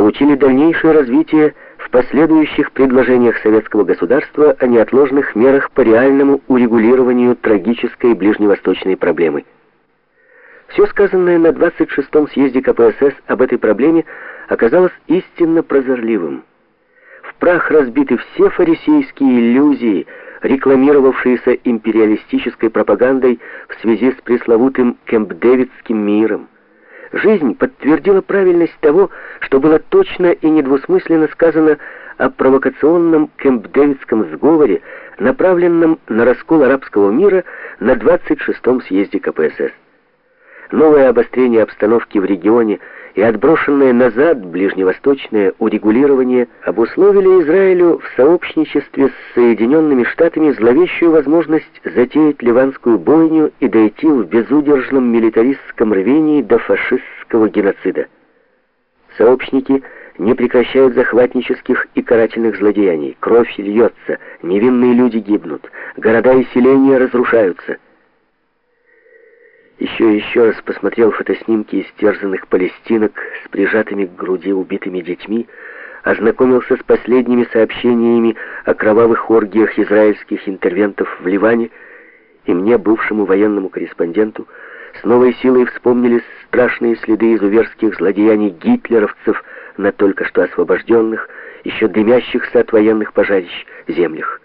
получили дальнейшее развитие в последующих предложениях советского государства о неотложных мерах по реальному урегулированию трагической ближневосточной проблемы. Все сказанное на 26-м съезде КПСС об этой проблеме оказалось истинно прозорливым. В прах разбиты все фарисейские иллюзии, рекламировавшиеся империалистической пропагандой в связи с пресловутым Кемп-Дэвидским миром. Жизнь подтвердила правильность того, что было точно и недвусмысленно сказано о провокационном Кемп-Дэвидском сговоре, направленном на раскол арабского мира на 26-м съезде КПСС. Новое обострение обстановки в регионе и отброшенное назад ближневосточное урегулирование обусловили Израилю в сообщничестве с Соединенными Штатами зловещую возможность затеять ливанскую бойню и дойти в безудержном милитаристском рвении до фашистского геноцида. Сообщники не прекращают захватнических и карательных злодеяний. Кровь льется, невинные люди гибнут, города и селения разрушаются – еще и еще раз посмотрел фотоснимки истерзанных палестинок с прижатыми к груди убитыми детьми, ознакомился с последними сообщениями о кровавых оргиях израильских интервентов в Ливане, и мне, бывшему военному корреспонденту, с новой силой вспомнились страшные следы изуверских злодеяний гитлеровцев на только что освобожденных, еще дымящихся от военных пожарищ землях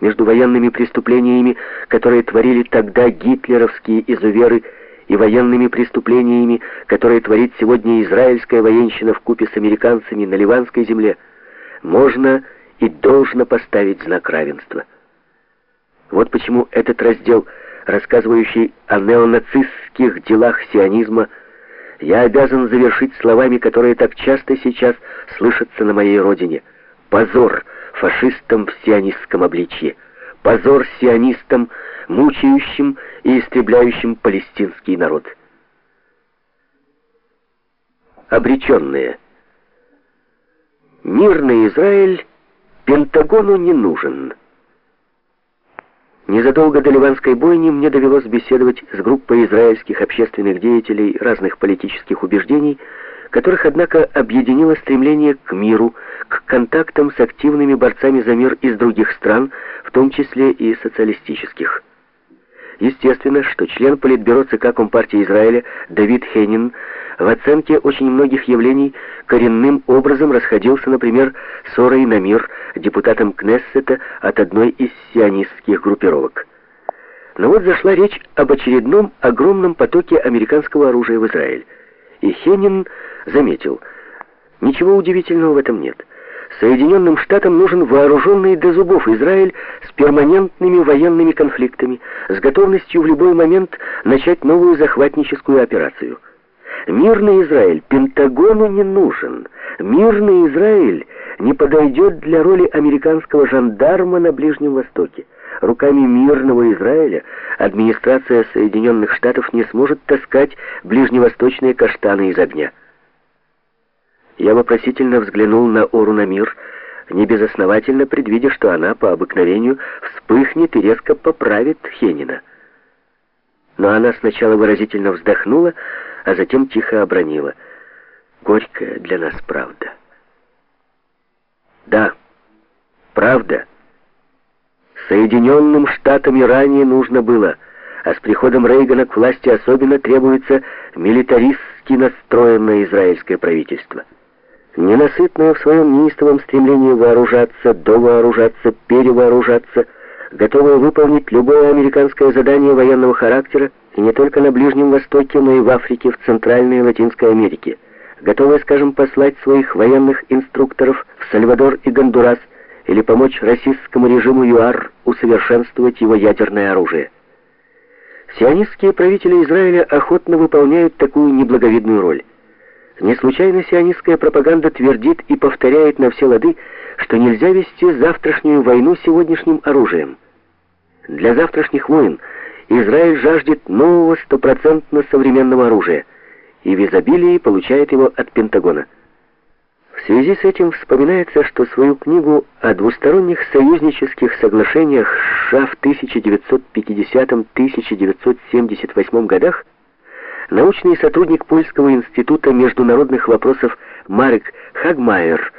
между военными преступлениями, которые творили тогда гитлеровские изуверы, и военными преступлениями, которые творит сегодня израильская военщина в купе с американцами на ливанской земле, можно и должно поставить знак равенства. Вот почему этот раздел, рассказывающий о неонацистских делах сионизма, я обязан завершить словами, которые так часто сейчас слышатся на моей родине. «Позор!» Фашистам в сионистском обличье. Позор сионистам, мучающим и истребляющим палестинский народ. Обреченные. Мирный Израиль Пентагону не нужен. Незадолго до Ливанской бойни мне довелось беседовать с группой израильских общественных деятелей разных политических убеждений, которых, однако, объединило стремление к миру, к контактам с активными борцами за мир из других стран, в том числе и социалистических. Естественно, что член Политбюро ЦК Компартии Израиля Давид Хенин в оценке очень многих явлений коренным образом расходился, например, с Орой Намир, депутатом Кнессета от одной из сионистских группировок. Но вот зашла речь об очередном огромном потоке американского оружия в Израиль. И Хенин заметил, ничего удивительного в этом нет. Соединенным Штатам нужен вооруженный до зубов Израиль с перманентными военными конфликтами, с готовностью в любой момент начать новую захватническую операцию. Мирный Израиль Пентагону не нужен. Мирный Израиль не подойдет для роли американского жандарма на Ближнем Востоке. Руками мирного Израиля администрация Соединенных Штатов не сможет таскать ближневосточные каштаны из огня. Я вопросительно взглянул на Орунамир, небезосновательно предвидя, что она по обыкновению вспыхнет и резко поправит Хенина. Но она сначала выразительно вздохнула, а затем тихо обронила. Горькая для нас правда. Да, правда. Соединенным Штатам ранее нужно было, а с приходом Рейгана к власти особенно требуется милитаристски настроенное израильское правительство ненасытная в своем неистовом стремлении вооружаться, довооружаться, перевооружаться, готовая выполнить любое американское задание военного характера, и не только на Ближнем Востоке, но и в Африке, в Центральной и Латинской Америке, готовая, скажем, послать своих военных инструкторов в Сальвадор и Гондурас или помочь российскому режиму ЮАР усовершенствовать его ядерное оружие. Сионистские правители Израиля охотно выполняют такую неблаговидную роль. Не случайно сионистская пропаганда твердит и повторяет на все лады, что нельзя вести завтрашнюю войну сегодняшним оружием. Для завтрашних войн Израиль жаждет нового стопроцентно современного оружия и в изобилии получает его от Пентагона. В связи с этим вспоминается, что свою книгу о двусторонних союзнических соглашениях США в 1950-1978 годах научный сотрудник Польского института международных вопросов Марек Хагмайер